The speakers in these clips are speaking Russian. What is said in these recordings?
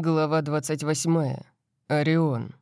Глава 28. Орион.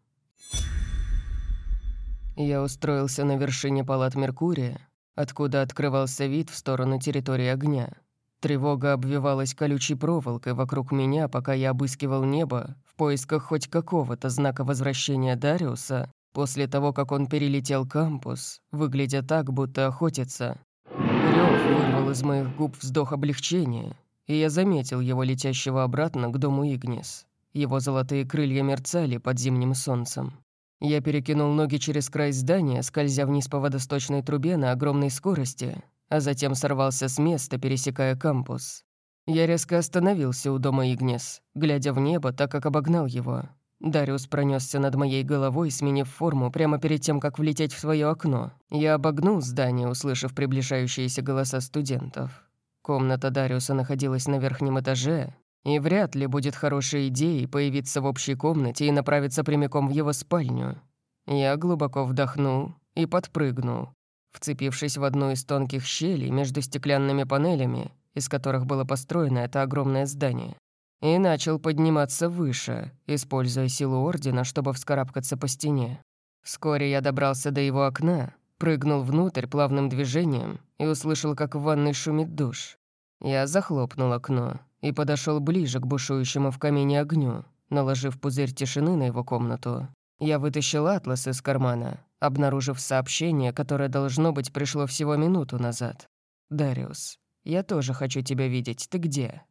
Я устроился на вершине палат Меркурия, откуда открывался вид в сторону территории огня. Тревога обвивалась колючей проволокой вокруг меня, пока я обыскивал небо в поисках хоть какого-то знака возвращения Дариуса после того, как он перелетел кампус, выглядя так, будто охотится. Рёв вырвал из моих губ вздох облегчения, и я заметил его летящего обратно к дому Игнис. Его золотые крылья мерцали под зимним солнцем. Я перекинул ноги через край здания, скользя вниз по водосточной трубе на огромной скорости, а затем сорвался с места, пересекая кампус. Я резко остановился у дома Игнес, глядя в небо, так как обогнал его. Дариус пронесся над моей головой, сменив форму прямо перед тем, как влететь в свое окно. Я обогнул здание, услышав приближающиеся голоса студентов. Комната Дариуса находилась на верхнем этаже, и вряд ли будет хорошей идеей появиться в общей комнате и направиться прямиком в его спальню. Я глубоко вдохнул и подпрыгнул, вцепившись в одну из тонких щелей между стеклянными панелями, из которых было построено это огромное здание, и начал подниматься выше, используя силу Ордена, чтобы вскарабкаться по стене. Вскоре я добрался до его окна, прыгнул внутрь плавным движением и услышал, как в ванной шумит душ. Я захлопнул окно и подошел ближе к бушующему в камине огню, наложив пузырь тишины на его комнату. Я вытащил атлас из кармана, обнаружив сообщение, которое, должно быть, пришло всего минуту назад. «Дариус, я тоже хочу тебя видеть. Ты где?»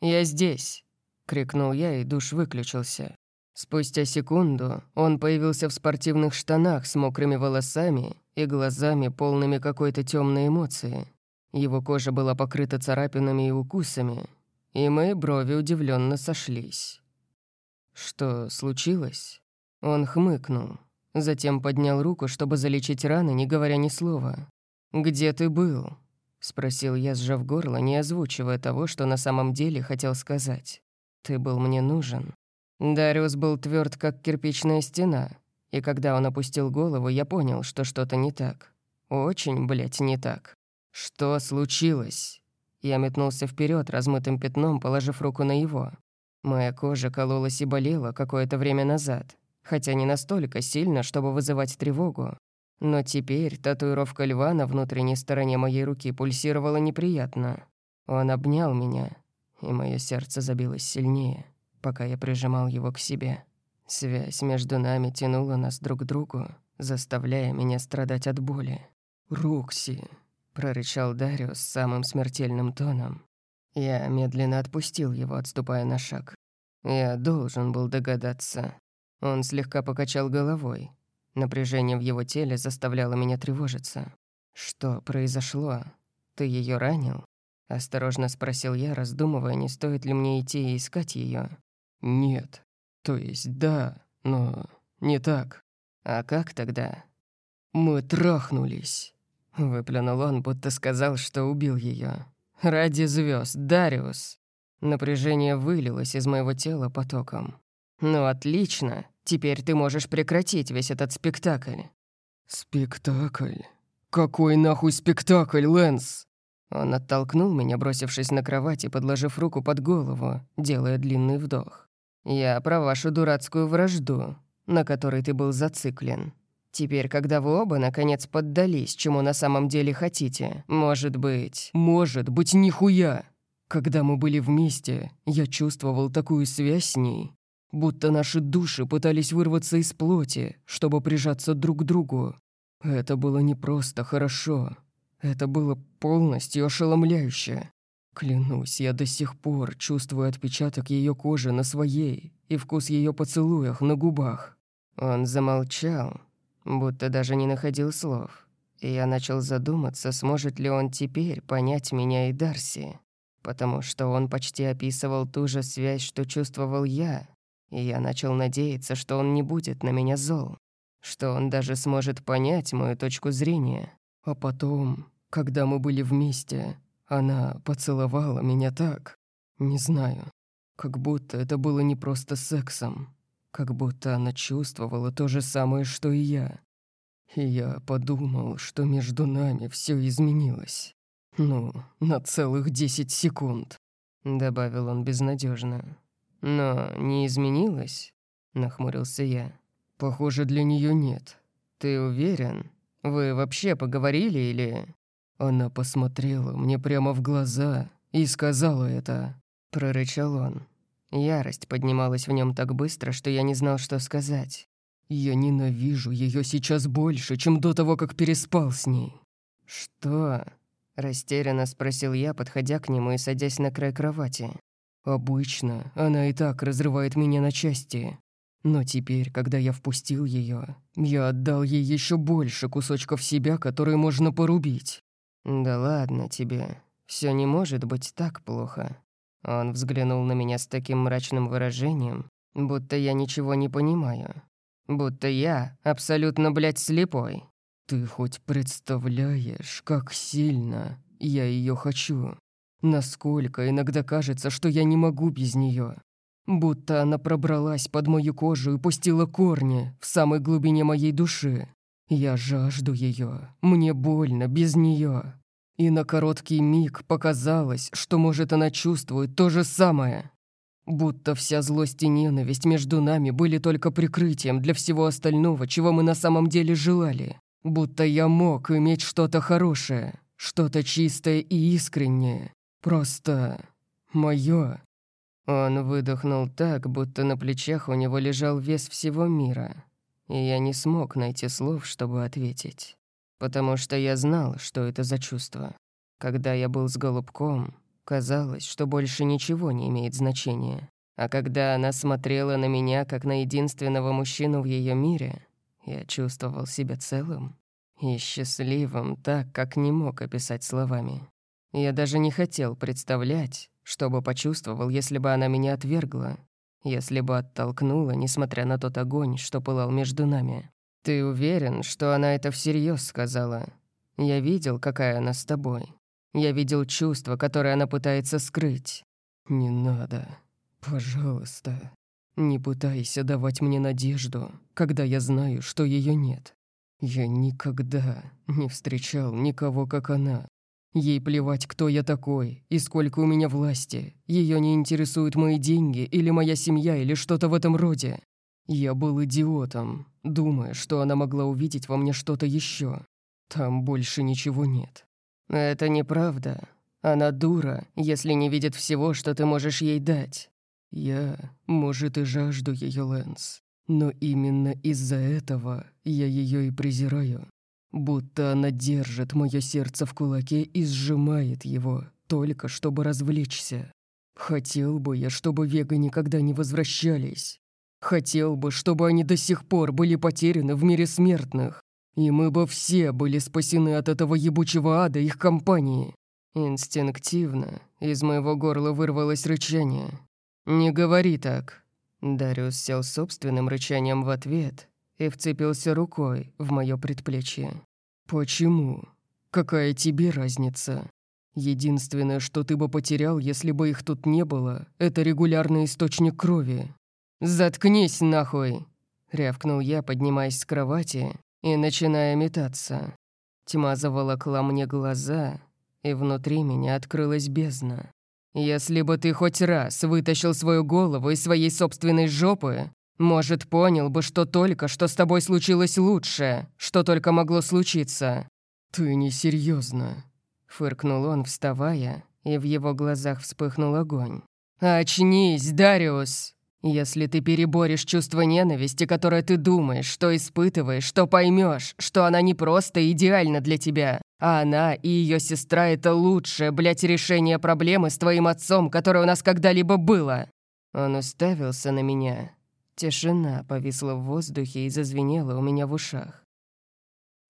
«Я здесь!» — крикнул я, и душ выключился. Спустя секунду он появился в спортивных штанах с мокрыми волосами и глазами, полными какой-то темной эмоции. Его кожа была покрыта царапинами и укусами, и мои брови удивленно сошлись. «Что случилось?» Он хмыкнул, затем поднял руку, чтобы залечить раны, не говоря ни слова. «Где ты был?» — спросил я, сжав горло, не озвучивая того, что на самом деле хотел сказать. «Ты был мне нужен». Дариус был тверд, как кирпичная стена, и когда он опустил голову, я понял, что что-то не так. Очень, блядь, не так. «Что случилось?» Я метнулся вперед размытым пятном, положив руку на его. Моя кожа кололась и болела какое-то время назад, хотя не настолько сильно, чтобы вызывать тревогу. Но теперь татуировка льва на внутренней стороне моей руки пульсировала неприятно. Он обнял меня, и мое сердце забилось сильнее, пока я прижимал его к себе. Связь между нами тянула нас друг к другу, заставляя меня страдать от боли. «Рокси!» прорычал Дариус самым смертельным тоном. Я медленно отпустил его, отступая на шаг. Я должен был догадаться. Он слегка покачал головой. Напряжение в его теле заставляло меня тревожиться. «Что произошло? Ты ее ранил?» Осторожно спросил я, раздумывая, не стоит ли мне идти и искать ее. «Нет. То есть да, но не так. А как тогда?» «Мы трахнулись». Выплюнул он, будто сказал, что убил ее. «Ради звезд, Дариус!» Напряжение вылилось из моего тела потоком. «Ну, отлично. Теперь ты можешь прекратить весь этот спектакль». «Спектакль? Какой нахуй спектакль, Лэнс?» Он оттолкнул меня, бросившись на кровать и подложив руку под голову, делая длинный вдох. «Я про вашу дурацкую вражду, на которой ты был зациклен. Теперь, когда вы оба наконец поддались, чему на самом деле хотите, может быть... Может быть, нихуя! Когда мы были вместе, я чувствовал такую связь с ней, будто наши души пытались вырваться из плоти, чтобы прижаться друг к другу. Это было не просто хорошо. Это было полностью ошеломляюще. Клянусь, я до сих пор чувствую отпечаток ее кожи на своей и вкус ее поцелуях на губах. Он замолчал, будто даже не находил слов. И я начал задуматься, сможет ли он теперь понять меня и Дарси. Потому что он почти описывал ту же связь, что чувствовал я. И я начал надеяться, что он не будет на меня зол. Что он даже сможет понять мою точку зрения. А потом, когда мы были вместе, она поцеловала меня так. Не знаю. Как будто это было не просто сексом. Как будто она чувствовала то же самое, что и я. И я подумал, что между нами все изменилось. Ну, на целых десять секунд, добавил он безнадежно. Но не изменилась?» — нахмурился я. «Похоже, для нее нет. Ты уверен? Вы вообще поговорили или...» Она посмотрела мне прямо в глаза и сказала это. Прорычал он. Ярость поднималась в нем так быстро, что я не знал, что сказать. Я ненавижу ее сейчас больше, чем до того, как переспал с ней. «Что?» – растерянно спросил я, подходя к нему и садясь на край кровати. «Обычно она и так разрывает меня на части. Но теперь, когда я впустил ее, я отдал ей еще больше кусочков себя, которые можно порубить. Да ладно тебе, все не может быть так плохо. Он взглянул на меня с таким мрачным выражением, будто я ничего не понимаю. Будто я абсолютно, блядь, слепой. Ты хоть представляешь, как сильно я ее хочу? Насколько иногда кажется, что я не могу без нее. Будто она пробралась под мою кожу и пустила корни в самой глубине моей души. Я жажду ее, мне больно без нее. И на короткий миг показалось, что, может, она чувствует то же самое. Будто вся злость и ненависть между нами были только прикрытием для всего остального, чего мы на самом деле желали. Будто я мог иметь что-то хорошее, что-то чистое и искреннее. Просто... моё. Он выдохнул так, будто на плечах у него лежал вес всего мира. И я не смог найти слов, чтобы ответить. Потому что я знал, что это за чувство. Когда я был с Голубком, Казалось, что больше ничего не имеет значения. А когда она смотрела на меня, как на единственного мужчину в ее мире, я чувствовал себя целым и счастливым так, как не мог описать словами. Я даже не хотел представлять, что бы почувствовал, если бы она меня отвергла, если бы оттолкнула, несмотря на тот огонь, что пылал между нами. «Ты уверен, что она это всерьез сказала? Я видел, какая она с тобой. Я видел чувство, которое она пытается скрыть. Не надо. Пожалуйста. Не пытайся давать мне надежду, когда я знаю, что ее нет. Я никогда не встречал никого, как она. Ей плевать, кто я такой и сколько у меня власти. Ее не интересуют мои деньги или моя семья или что-то в этом роде. Я был идиотом, думая, что она могла увидеть во мне что-то еще. Там больше ничего нет. «Это неправда. Она дура, если не видит всего, что ты можешь ей дать. Я, может, и жажду ее, Лэнс. Но именно из-за этого я ее и презираю. Будто она держит мое сердце в кулаке и сжимает его, только чтобы развлечься. Хотел бы я, чтобы Вега никогда не возвращались. Хотел бы, чтобы они до сих пор были потеряны в мире смертных и мы бы все были спасены от этого ебучего ада их компании. Инстинктивно из моего горла вырвалось рычание. «Не говори так». Дариус сел собственным рычанием в ответ и вцепился рукой в мое предплечье. «Почему? Какая тебе разница? Единственное, что ты бы потерял, если бы их тут не было, это регулярный источник крови». «Заткнись нахуй!» — рявкнул я, поднимаясь с кровати и начиная метаться. Тьма заволокла мне глаза, и внутри меня открылась бездна. Если бы ты хоть раз вытащил свою голову из своей собственной жопы, может, понял бы, что только что с тобой случилось лучшее, что только могло случиться. Ты несерьезно, фыркнул он, вставая, и в его глазах вспыхнул огонь. «Очнись, Дариус!» Если ты переборешь чувство ненависти, которое ты думаешь, что испытываешь, что поймешь, что она не просто идеальна для тебя, а она и ее сестра — это лучшее, блядь, решение проблемы с твоим отцом, которое у нас когда-либо было». Он уставился на меня. Тишина повисла в воздухе и зазвенела у меня в ушах.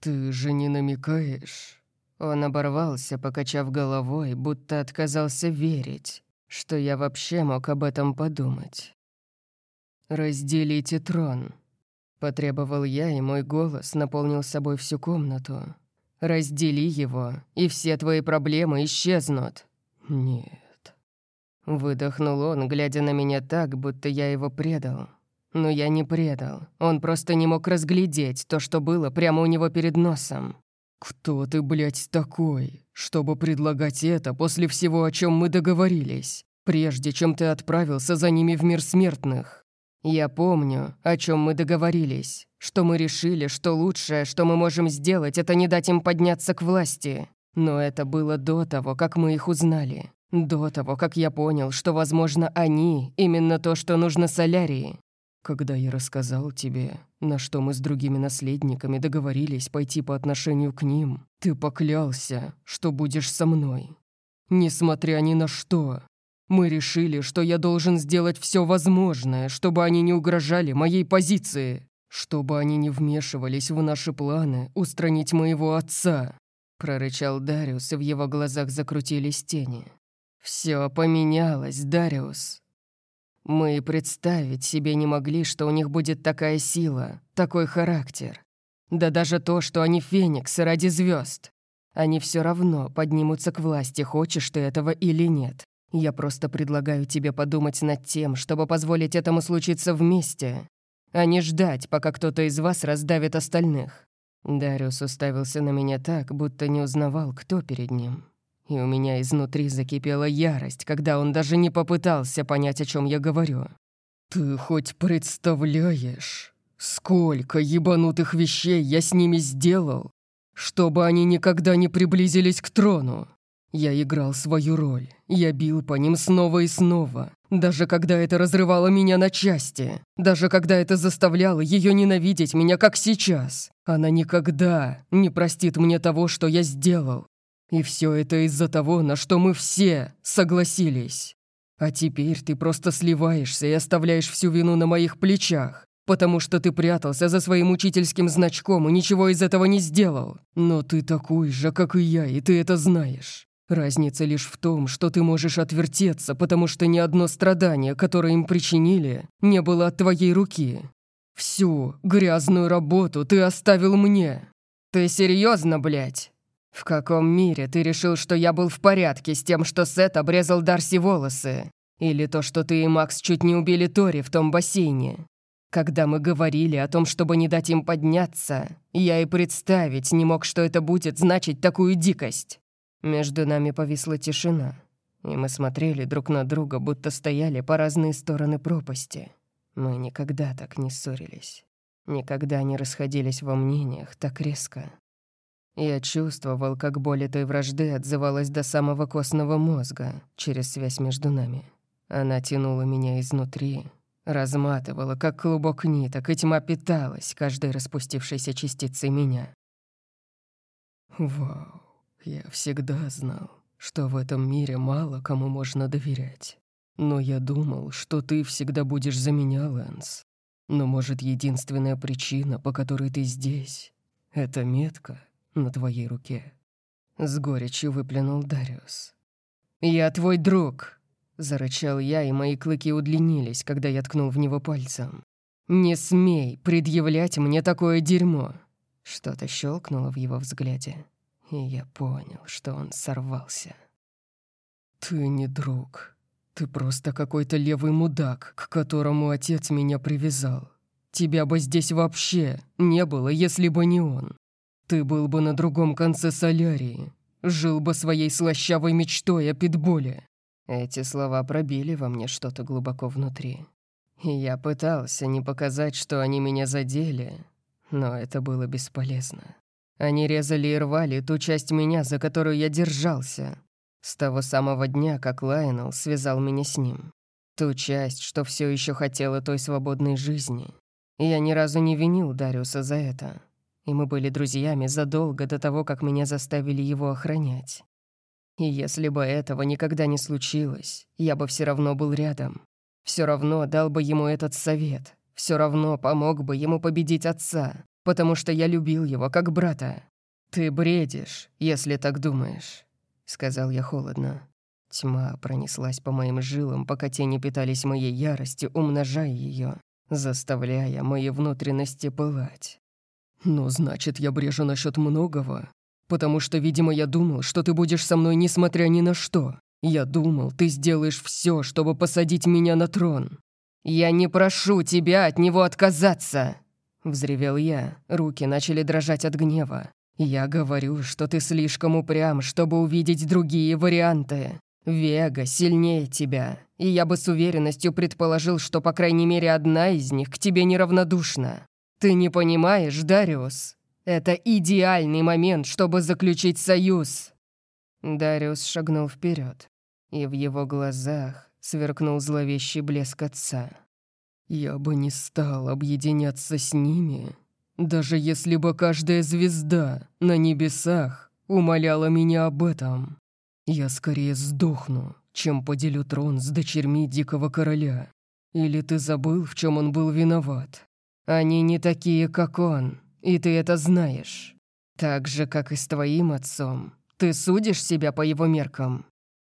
«Ты же не намекаешь?» Он оборвался, покачав головой, будто отказался верить, что я вообще мог об этом подумать. «Разделите трон», — потребовал я, и мой голос наполнил собой всю комнату. «Раздели его, и все твои проблемы исчезнут». «Нет». Выдохнул он, глядя на меня так, будто я его предал. Но я не предал. Он просто не мог разглядеть то, что было прямо у него перед носом. «Кто ты, блядь, такой, чтобы предлагать это после всего, о чем мы договорились? прежде чем ты отправился за ними в мир смертных. Я помню, о чем мы договорились, что мы решили, что лучшее, что мы можем сделать, это не дать им подняться к власти. Но это было до того, как мы их узнали. До того, как я понял, что, возможно, они — именно то, что нужно Солярии. Когда я рассказал тебе, на что мы с другими наследниками договорились пойти по отношению к ним, ты поклялся, что будешь со мной. Несмотря ни на что, мы решили, что я должен сделать все возможное, чтобы они не угрожали моей позиции, чтобы они не вмешивались в наши планы устранить моего отца», — прорычал Дариус, и в его глазах закрутились тени. «Все поменялось, Дариус. Мы представить себе не могли, что у них будет такая сила, такой характер. Да даже то, что они фениксы ради звезд. Они все равно поднимутся к власти, хочешь ты этого или нет. Я просто предлагаю тебе подумать над тем, чтобы позволить этому случиться вместе, а не ждать, пока кто-то из вас раздавит остальных». Дариус уставился на меня так, будто не узнавал, кто перед ним. И у меня изнутри закипела ярость, когда он даже не попытался понять, о чем я говорю. «Ты хоть представляешь, сколько ебанутых вещей я с ними сделал, чтобы они никогда не приблизились к трону?» Я играл свою роль. Я бил по ним снова и снова. Даже когда это разрывало меня на части. Даже когда это заставляло ее ненавидеть меня, как сейчас. Она никогда не простит мне того, что я сделал. И все это из-за того, на что мы все согласились. А теперь ты просто сливаешься и оставляешь всю вину на моих плечах, потому что ты прятался за своим учительским значком и ничего из этого не сделал. Но ты такой же, как и я, и ты это знаешь. Разница лишь в том, что ты можешь отвертеться, потому что ни одно страдание, которое им причинили, не было от твоей руки. Всю грязную работу ты оставил мне. Ты серьезно, блядь? В каком мире ты решил, что я был в порядке с тем, что Сет обрезал Дарси волосы? Или то, что ты и Макс чуть не убили Тори в том бассейне? Когда мы говорили о том, чтобы не дать им подняться, я и представить не мог, что это будет значить такую дикость. Между нами повисла тишина, и мы смотрели друг на друга, будто стояли по разные стороны пропасти. Мы никогда так не ссорились, никогда не расходились во мнениях так резко. Я чувствовал, как боль этой вражды отзывалась до самого костного мозга через связь между нами. Она тянула меня изнутри, разматывала, как клубок ниток, и тьма питалась каждой распустившейся частицей меня. Вау. Я всегда знал, что в этом мире мало кому можно доверять. Но я думал, что ты всегда будешь за меня, Лэнс. Но, может, единственная причина, по которой ты здесь, — это метка на твоей руке. С горечью выплюнул Дариус. «Я твой друг!» — зарычал я, и мои клыки удлинились, когда я ткнул в него пальцем. «Не смей предъявлять мне такое дерьмо!» Что-то щелкнуло в его взгляде и я понял, что он сорвался. «Ты не друг. Ты просто какой-то левый мудак, к которому отец меня привязал. Тебя бы здесь вообще не было, если бы не он. Ты был бы на другом конце солярии, жил бы своей слащавой мечтой о питбуле». Эти слова пробили во мне что-то глубоко внутри. И я пытался не показать, что они меня задели, но это было бесполезно. Они резали и рвали ту часть меня, за которую я держался. С того самого дня, как Лайонел связал меня с ним. Ту часть, что все еще хотела той свободной жизни. Я ни разу не винил Дариуса за это. И мы были друзьями задолго до того, как меня заставили его охранять. И если бы этого никогда не случилось, я бы все равно был рядом. Все равно дал бы ему этот совет. Все равно помог бы ему победить отца потому что я любил его как брата. Ты бредишь, если так думаешь», — сказал я холодно. Тьма пронеслась по моим жилам, пока тени питались моей яростью, умножая ее, заставляя мои внутренности пылать. «Ну, значит, я брежу насчет многого, потому что, видимо, я думал, что ты будешь со мной несмотря ни на что. Я думал, ты сделаешь все, чтобы посадить меня на трон. Я не прошу тебя от него отказаться!» Взревел я, руки начали дрожать от гнева. «Я говорю, что ты слишком упрям, чтобы увидеть другие варианты. Вега сильнее тебя, и я бы с уверенностью предположил, что по крайней мере одна из них к тебе неравнодушна. Ты не понимаешь, Дариус? Это идеальный момент, чтобы заключить союз!» Дариус шагнул вперед, и в его глазах сверкнул зловещий блеск отца. «Я бы не стал объединяться с ними, даже если бы каждая звезда на небесах умоляла меня об этом. Я скорее сдохну, чем поделю трон с дочерьми Дикого Короля. Или ты забыл, в чем он был виноват? Они не такие, как он, и ты это знаешь. Так же, как и с твоим отцом. Ты судишь себя по его меркам?»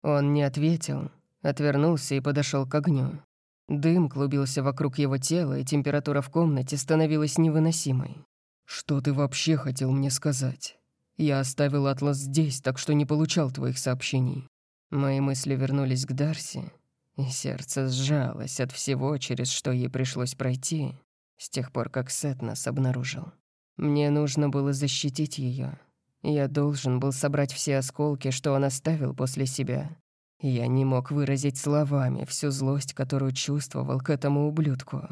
Он не ответил, отвернулся и подошел к огню. Дым клубился вокруг его тела, и температура в комнате становилась невыносимой. «Что ты вообще хотел мне сказать? Я оставил Атлас здесь, так что не получал твоих сообщений». Мои мысли вернулись к Дарси, и сердце сжалось от всего, через что ей пришлось пройти, с тех пор, как Сет нас обнаружил. Мне нужно было защитить ее. Я должен был собрать все осколки, что он оставил после себя, я не мог выразить словами всю злость, которую чувствовал к этому ублюдку.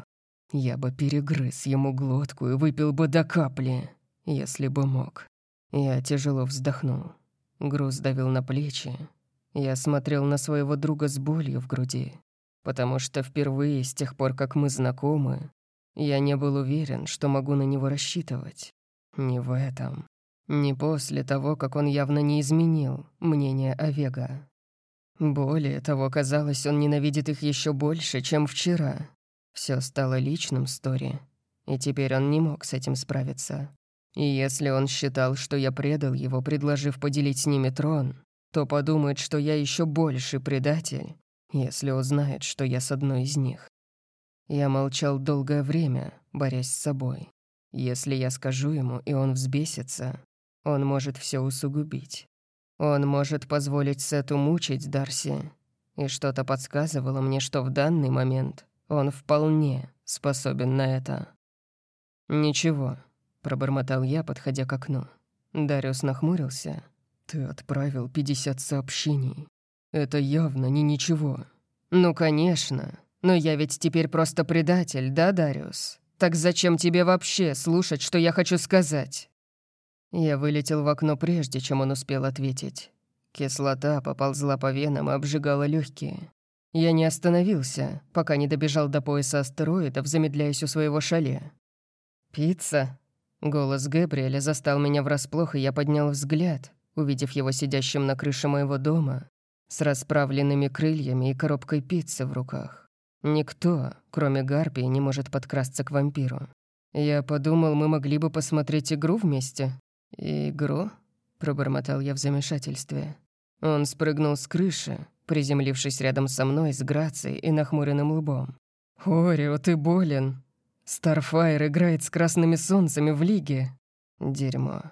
Я бы перегрыз ему глотку и выпил бы до капли, если бы мог. Я тяжело вздохнул. Груз давил на плечи. Я смотрел на своего друга с болью в груди, потому что впервые с тех пор, как мы знакомы, я не был уверен, что могу на него рассчитывать. Не в этом. Не после того, как он явно не изменил мнение о Вега. Более того, казалось, он ненавидит их еще больше, чем вчера. Все стало личным Стори, и теперь он не мог с этим справиться. И если он считал, что я предал его, предложив поделить с ними трон, то подумает, что я еще больше предатель, если узнает, что я с одной из них. Я молчал долгое время, борясь с собой. Если я скажу ему, и он взбесится, он может все усугубить. Он может позволить Сету мучить Дарси, и что-то подсказывало мне, что в данный момент он вполне способен на это. «Ничего», — пробормотал я, подходя к окну. Дариус нахмурился. «Ты отправил 50 сообщений. Это явно не ничего». «Ну, конечно. Но я ведь теперь просто предатель, да, Дариус? Так зачем тебе вообще слушать, что я хочу сказать?» Я вылетел в окно прежде, чем он успел ответить. Кислота поползла по венам и обжигала легкие. Я не остановился, пока не добежал до пояса астероидов, замедляясь у своего шале. «Пицца?» Голос Гэбриэля застал меня врасплох, и я поднял взгляд, увидев его сидящим на крыше моего дома, с расправленными крыльями и коробкой пиццы в руках. Никто, кроме Гарпии, не может подкрасться к вампиру. Я подумал, мы могли бы посмотреть игру вместе. «Игру?» — пробормотал я в замешательстве. Он спрыгнул с крыши, приземлившись рядом со мной с грацией и нахмуренным лбом. «Орио, ты болен. Старфайр играет с красными солнцами в лиге». «Дерьмо.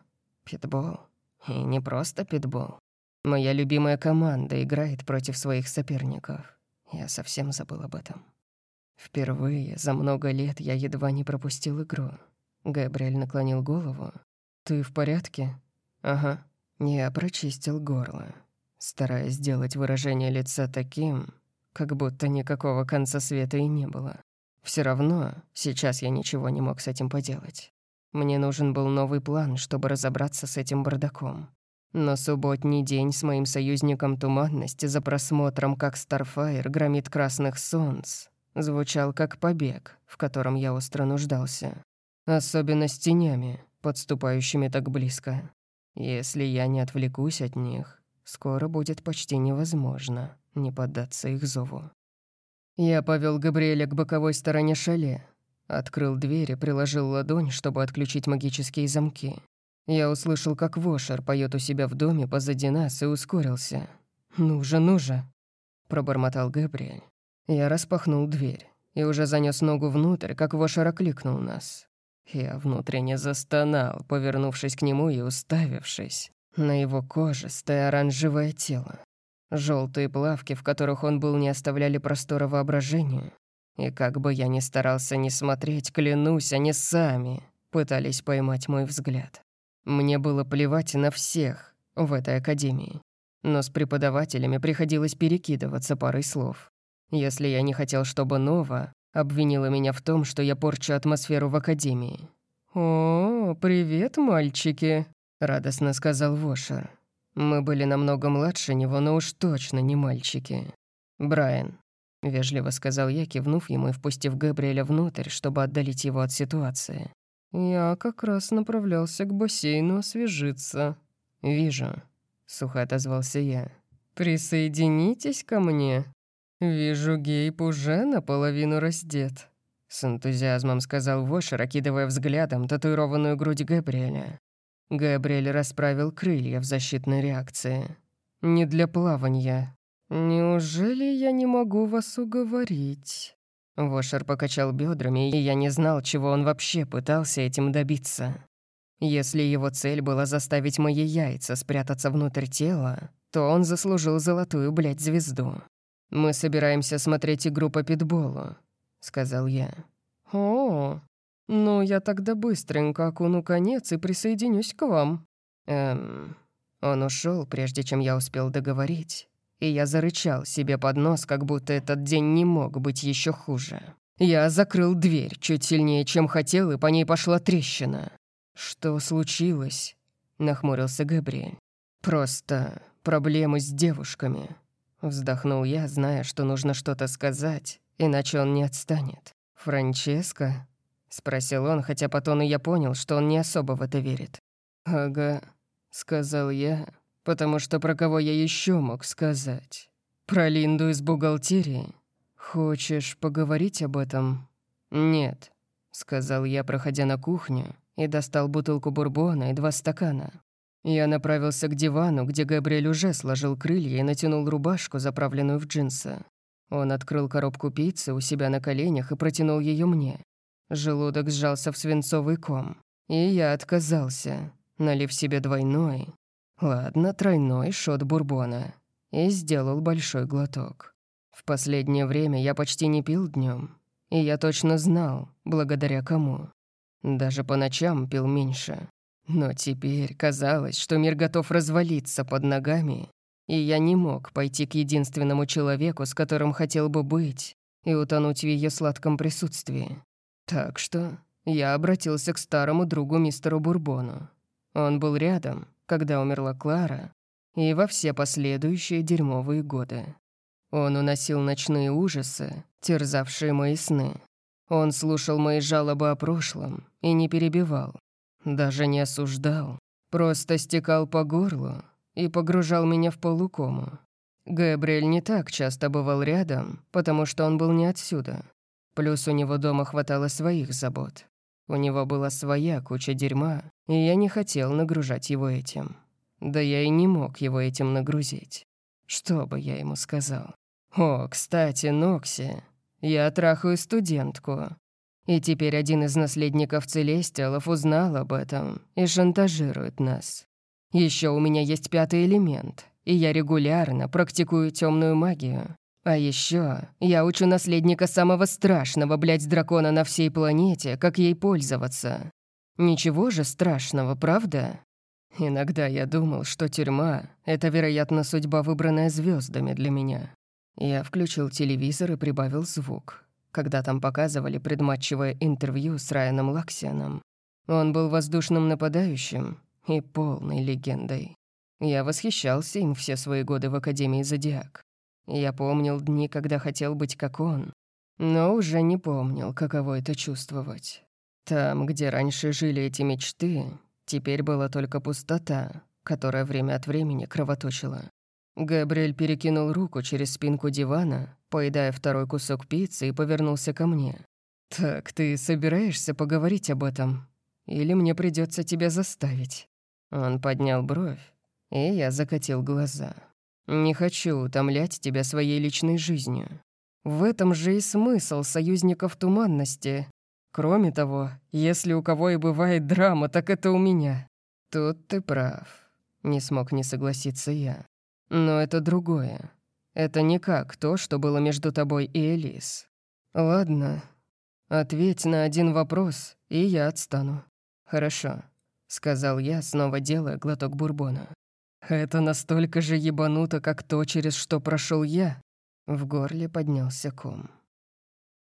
Питбол. И не просто питбол. Моя любимая команда играет против своих соперников. Я совсем забыл об этом. Впервые за много лет я едва не пропустил игру. Габриэль наклонил голову, «Ты в порядке?» «Ага». Я прочистил горло, стараясь сделать выражение лица таким, как будто никакого конца света и не было. Все равно сейчас я ничего не мог с этим поделать. Мне нужен был новый план, чтобы разобраться с этим бардаком. Но субботний день с моим союзником Туманности за просмотром, как Старфайр громит красных солнц, звучал как побег, в котором я остро нуждался. Особенно с тенями, подступающими так близко. Если я не отвлекусь от них, скоро будет почти невозможно не поддаться их зову. Я повел Габриэля к боковой стороне шале, открыл дверь и приложил ладонь, чтобы отключить магические замки. Я услышал, как Вошер поет у себя в доме позади нас и ускорился. «Ну же, ну же!» — пробормотал Габриэль. Я распахнул дверь и уже занес ногу внутрь, как Вошер окликнул нас. Я внутренне застонал, повернувшись к нему и уставившись на его кожистое оранжевое тело. Желтые плавки, в которых он был, не оставляли простора воображению. И как бы я ни старался не смотреть, клянусь, они сами пытались поймать мой взгляд. Мне было плевать на всех в этой академии. но с преподавателями приходилось перекидываться парой слов. Если я не хотел, чтобы Нова обвинила меня в том, что я порчу атмосферу в академии. «О, привет, мальчики», — радостно сказал Вошер. Мы были намного младше него, но уж точно не мальчики. «Брайан», — вежливо сказал я, кивнув ему и впустив Габриэля внутрь, чтобы отдалить его от ситуации. «Я как раз направлялся к бассейну освежиться». «Вижу», — сухо отозвался я. «Присоединитесь ко мне. Вижу, Гейб уже наполовину раздет». С энтузиазмом сказал Вошер, окидывая взглядом татуированную грудь Габриэля. Габриэль расправил крылья в защитной реакции. «Не для плавания. Неужели я не могу вас уговорить?» Вошер покачал бедрами, и я не знал, чего он вообще пытался этим добиться. Если его цель была заставить мои яйца спрятаться внутрь тела, то он заслужил золотую, блядь, звезду. «Мы собираемся смотреть игру по питболу», — сказал я. «О, «Ну, я тогда быстренько окуну конец и присоединюсь к вам». Эм... Он ушел, прежде чем я успел договорить, и я зарычал себе под нос, как будто этот день не мог быть еще хуже. Я закрыл дверь чуть сильнее, чем хотел, и по ней пошла трещина. «Что случилось?» — нахмурился Габриэль. «Просто проблемы с девушками». Вздохнул я, зная, что нужно что-то сказать, иначе он не отстанет. «Франческа?» — спросил он, хотя по тону я понял, что он не особо в это верит. «Ага», — сказал я, потому что про кого я еще мог сказать? Про Линду из бухгалтерии? Хочешь поговорить об этом? Нет, — сказал я, проходя на кухню, и достал бутылку бурбона и два стакана. Я направился к дивану, где Габриэль уже сложил крылья и натянул рубашку, заправленную в джинсы. Он открыл коробку пиццы у себя на коленях и протянул ее мне. Желудок сжался в свинцовый ком, и я отказался, налив себе двойной, ладно, тройной шот бурбона, и сделал большой глоток. В последнее время я почти не пил днем, и я точно знал, благодаря кому. Даже по ночам пил меньше. Но теперь казалось, что мир готов развалиться под ногами, и я не мог пойти к единственному человеку, с которым хотел бы быть, и утонуть в ее сладком присутствии. Так что я обратился к старому другу мистеру Бурбону. Он был рядом, когда умерла Клара, и во все последующие дерьмовые годы. Он уносил ночные ужасы, терзавшие мои сны. Он слушал мои жалобы о прошлом и не перебивал, даже не осуждал, просто стекал по горлу и погружал меня в полукому. Габриэль не так часто бывал рядом, потому что он был не отсюда. Плюс у него дома хватало своих забот. У него была своя куча дерьма, и я не хотел нагружать его этим. Да я и не мог его этим нагрузить. Что бы я ему сказал? «О, кстати, Нокси, я трахаю студентку». И теперь один из наследников Целестиалов узнал об этом и шантажирует нас. Еще у меня есть пятый элемент, и я регулярно практикую темную магию. А еще я учу наследника самого страшного, блядь, дракона на всей планете, как ей пользоваться. Ничего же страшного, правда? Иногда я думал, что тюрьма — это, вероятно, судьба, выбранная звездами для меня. Я включил телевизор и прибавил звук, когда там показывали предматчевое интервью с Райаном Лаксианом. Он был воздушным нападающим и полной легендой. Я восхищался им все свои годы в Академии Зодиак. Я помнил дни, когда хотел быть как он, но уже не помнил, каково это чувствовать. Там, где раньше жили эти мечты, теперь была только пустота, которая время от времени кровоточила. Габриэль перекинул руку через спинку дивана, поедая второй кусок пиццы, и повернулся ко мне. «Так ты собираешься поговорить об этом? Или мне придется тебя заставить?» Он поднял бровь, и я закатил глаза. Не хочу утомлять тебя своей личной жизнью. В этом же и смысл союзников туманности. Кроме того, если у кого и бывает драма, так это у меня. Тут ты прав. Не смог не согласиться я. Но это другое. Это не как то, что было между тобой и Элис. Ладно. Ответь на один вопрос, и я отстану. Хорошо, сказал я, снова делая глоток бурбона. Это настолько же ебануто, как то, через что прошел я. В горле поднялся ком.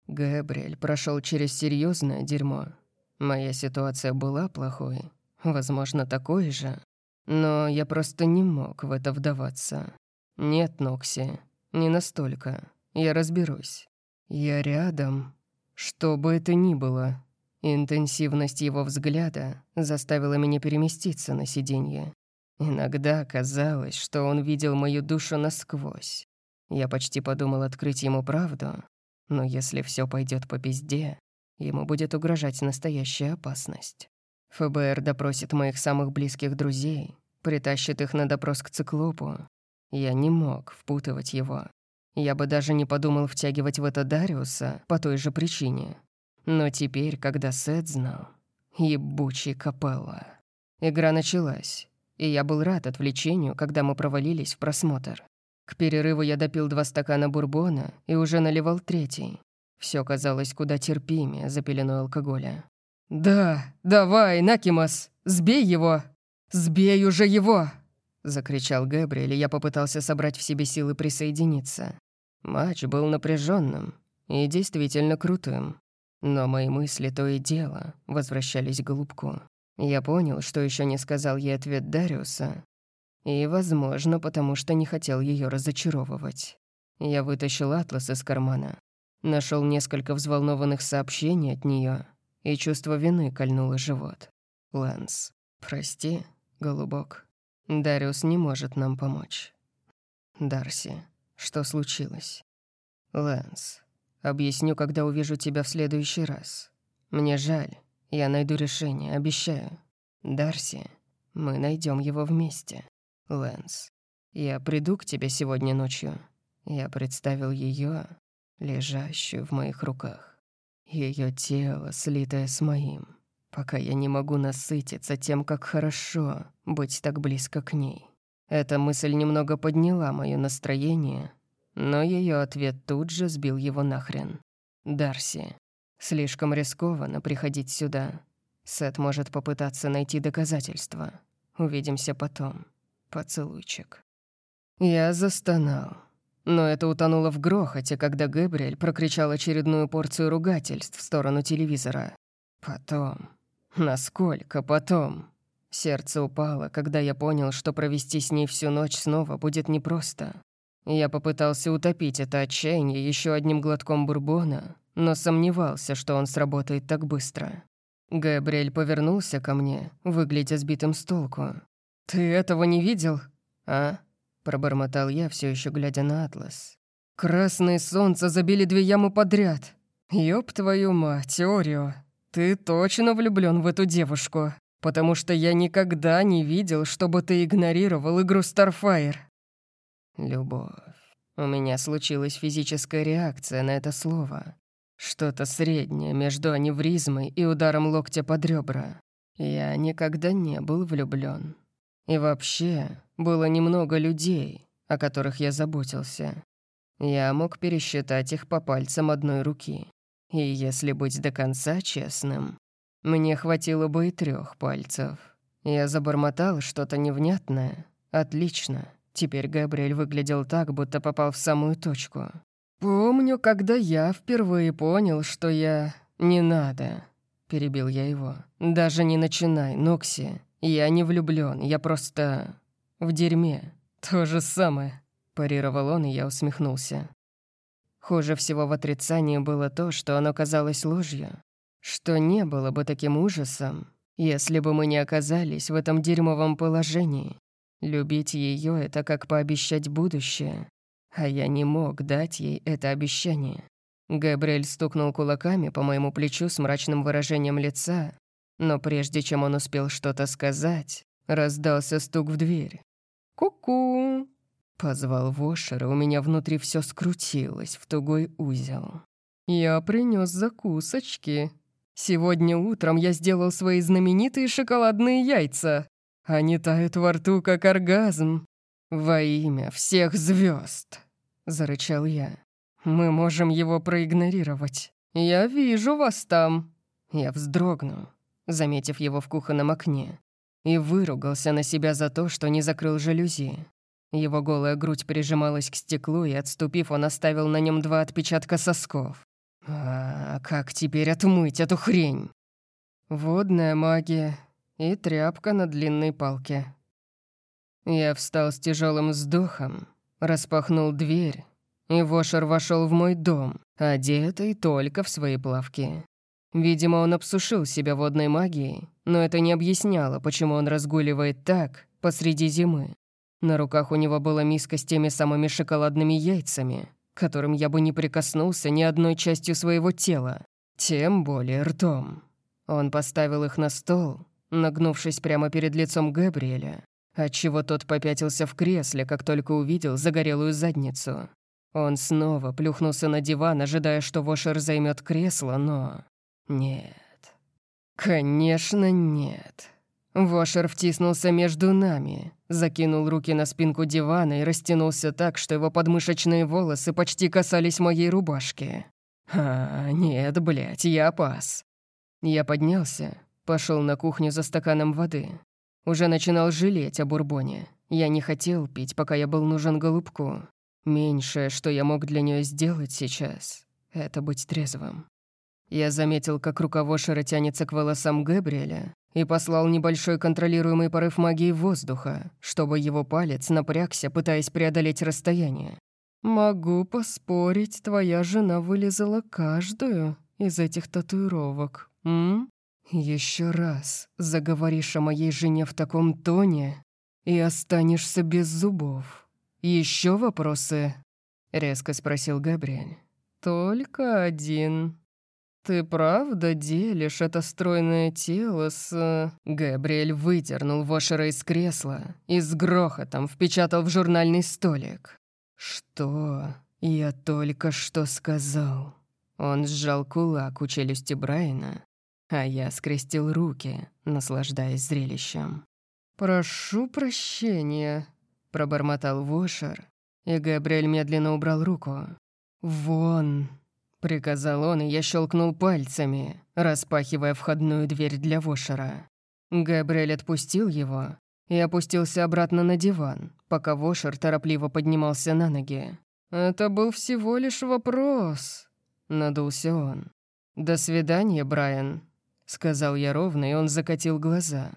Габриэль прошел через серьезное дерьмо. Моя ситуация была плохой, возможно, такой же. Но я просто не мог в это вдаваться. Нет, Нокси, не настолько. Я разберусь. Я рядом. Что бы это ни было. Интенсивность его взгляда заставила меня переместиться на сиденье. Иногда казалось, что он видел мою душу насквозь. Я почти подумал открыть ему правду, но если все пойдет по пизде, ему будет угрожать настоящая опасность. ФБР допросит моих самых близких друзей, притащит их на допрос к циклопу. Я не мог впутывать его. Я бы даже не подумал втягивать в это Дариуса по той же причине. Но теперь, когда Сет знал... Ебучий капелла. Игра началась, и я был рад отвлечению, когда мы провалились в просмотр. К перерыву я допил два стакана бурбона и уже наливал третий. Все казалось куда терпимее за пеленой алкоголя. «Да, давай, Накимас, сбей его! Сбей уже его!» Закричал Гэбриэль, и я попытался собрать в себе силы присоединиться. Матч был напряженным и действительно крутым. Но мои мысли то и дело возвращались к голубку. Я понял, что еще не сказал ей ответ Дариуса, и, возможно, потому что не хотел ее разочаровывать. Я вытащил атлас из кармана, нашел несколько взволнованных сообщений от нее, и чувство вины кольнуло живот. «Лэнс, прости, голубок. Дариус не может нам помочь. Дарси, что случилось? Лэнс, объясню, когда увижу тебя в следующий раз. Мне жаль, я найду решение, обещаю. Дарси, мы найдем его вместе. Лэнс, я приду к тебе сегодня ночью. Я представил ее, лежащую в моих руках. Ее тело, слитое с моим. Пока я не могу насытиться тем, как хорошо быть так близко к ней. Эта мысль немного подняла мое настроение, но ее ответ тут же сбил его нахрен. «Дарси, слишком рискованно приходить сюда. Сет может попытаться найти доказательства. Увидимся потом. Поцелуйчик». Я застонал. Но это утонуло в грохоте, когда Гэбриэль прокричал очередную порцию ругательств в сторону телевизора. Потом. Насколько потом? Сердце упало, когда я понял, что провести с ней всю ночь снова будет непросто. Я попытался утопить это отчаяние еще одним глотком бурбона, но сомневался, что он сработает так быстро. Габриэль повернулся ко мне, выглядя сбитым с толку. «Ты этого не видел?» «А?» — пробормотал я, все еще глядя на Атлас. «Красное солнце забили две ямы подряд. Ёб твою мать, Орио, ты точно влюблен в эту девушку?» потому что я никогда не видел, чтобы ты игнорировал игру Starfire. Любовь. У меня случилась физическая реакция на это слово. Что-то среднее между аневризмой и ударом локтя под ребра. Я никогда не был влюблен. И вообще, было немного людей, о которых я заботился. Я мог пересчитать их по пальцам одной руки. И если быть до конца честным, мне хватило бы и трех пальцев. Я забормотал что-то невнятное. Отлично. Теперь Габриэль выглядел так, будто попал в самую точку. «Помню, когда я впервые понял, что я... не надо», — перебил я его. «Даже не начинай, Нокси. Я не влюблён, я просто... в дерьме. То же самое», — парировал он, и я усмехнулся. Хуже всего в отрицании было то, что оно казалось ложью что не было бы таким ужасом, если бы мы не оказались в этом дерьмовом положении. Любить ее — это как пообещать будущее, а я не мог дать ей это обещание. Габриэль стукнул кулаками по моему плечу с мрачным выражением лица, но прежде чем он успел что-то сказать, раздался стук в дверь. «Ку-ку!» — позвал Вошер, и у меня внутри все скрутилось в тугой узел. «Я принес закусочки», Сегодня утром я сделал свои знаменитые шоколадные яйца. Они тают во рту, как оргазм. Во имя всех звезд, зарычал я. Мы можем его проигнорировать. Я вижу вас там. Я вздрогнул, заметив его в кухонном окне. и выругался на себя за то, что не закрыл жалюзи. Его голая грудь прижималась к стеклу, и, отступив, он оставил на нем два отпечатка сосков. А как теперь отмыть эту хрень? Водная магия и тряпка на длинной палке. Я встал с тяжелым вздохом, распахнул дверь, и Вошер вошел в мой дом, одетый только в свои плавки. Видимо, он обсушил себя водной магией, но это не объясняло, почему он разгуливает так посреди зимы. На руках у него была миска с теми самыми шоколадными яйцами, которым я бы не прикоснулся ни одной частью своего тела, тем более ртом. Он поставил их на стол, нагнувшись прямо перед лицом Габриэля, отчего тот попятился в кресле, как только увидел загорелую задницу. Он снова плюхнулся на диван, ожидая, что Вошер займет кресло, но... Нет. Конечно, нет. Вошер втиснулся между нами, закинул руки на спинку дивана и растянулся так, что его подмышечные волосы почти касались моей рубашки. А, нет, блядь, я пас. Я поднялся, пошел на кухню за стаканом воды. Уже начинал жалеть о бурбоне. Я не хотел пить, пока я был нужен голубку. Меньшее, что я мог для нее сделать сейчас, это быть трезвым. Я заметил, как рука Вошера тянется к волосам Габриэля и послал небольшой контролируемый порыв магии воздуха, чтобы его палец напрягся, пытаясь преодолеть расстояние. «Могу поспорить, твоя жена вылезала каждую из этих татуировок, м? Еще раз заговоришь о моей жене в таком тоне и останешься без зубов. Еще вопросы?» — резко спросил Габриэль. «Только один», «Ты правда делишь это стройное тело с...» Габриэль выдернул Вошера из кресла и с грохотом впечатал в журнальный столик. «Что я только что сказал?» Он сжал кулак у челюсти Брайана, а я скрестил руки, наслаждаясь зрелищем. «Прошу прощения», — пробормотал Вошер, и Габриэль медленно убрал руку. «Вон!» Приказал он, и я щелкнул пальцами, распахивая входную дверь для Вошера. Габриэль отпустил его и опустился обратно на диван, пока Вошер торопливо поднимался на ноги. «Это был всего лишь вопрос», — надулся он. «До свидания, Брайан», — сказал я ровно, и он закатил глаза.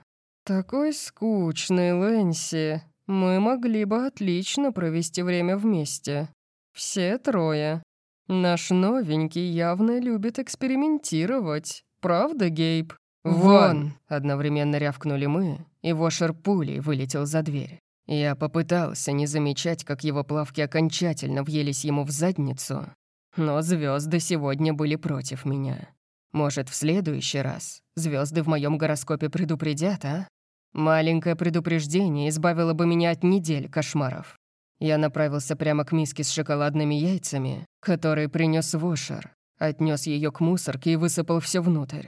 «Такой скучный, Лэнси. Мы могли бы отлично провести время вместе. Все трое. Наш новенький явно любит экспериментировать. Правда, Гейб? «Вон!» — одновременно рявкнули мы, и Вошер пулей вылетел за дверь. Я попытался не замечать, как его плавки окончательно въелись ему в задницу, но звезды сегодня были против меня. Может, в следующий раз звезды в моем гороскопе предупредят, а? Маленькое предупреждение избавило бы меня от недель кошмаров. Я направился прямо к миске с шоколадными яйцами, которые принес Вошер, отнес ее к мусорке и высыпал все внутрь.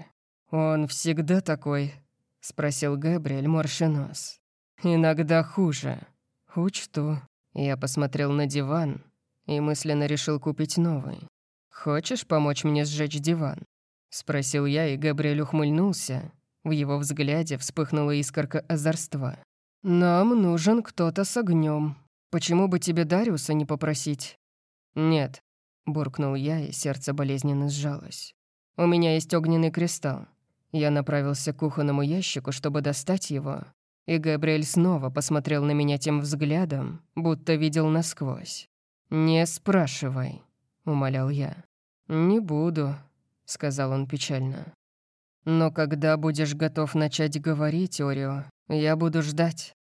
«Он всегда такой?» — спросил Габриэль морщенос. «Иногда хуже. Учту». Я посмотрел на диван и мысленно решил купить новый. «Хочешь помочь мне сжечь диван?» — спросил я, и Габриэль ухмыльнулся. В его взгляде вспыхнула искорка озорства. «Нам нужен кто-то с огнем, Почему бы тебе Дариуса не попросить?» «Нет», — буркнул я, и сердце болезненно сжалось. «У меня есть огненный кристалл». Я направился к кухонному ящику, чтобы достать его, и Габриэль снова посмотрел на меня тем взглядом, будто видел насквозь. «Не спрашивай», — умолял я. «Не буду», — сказал он печально. «Но когда будешь готов начать говорить, Орио, я буду ждать».